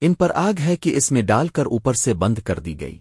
ان پر آگ ہے کہ اس میں ڈال کر اوپر سے بند کر دی گئی۔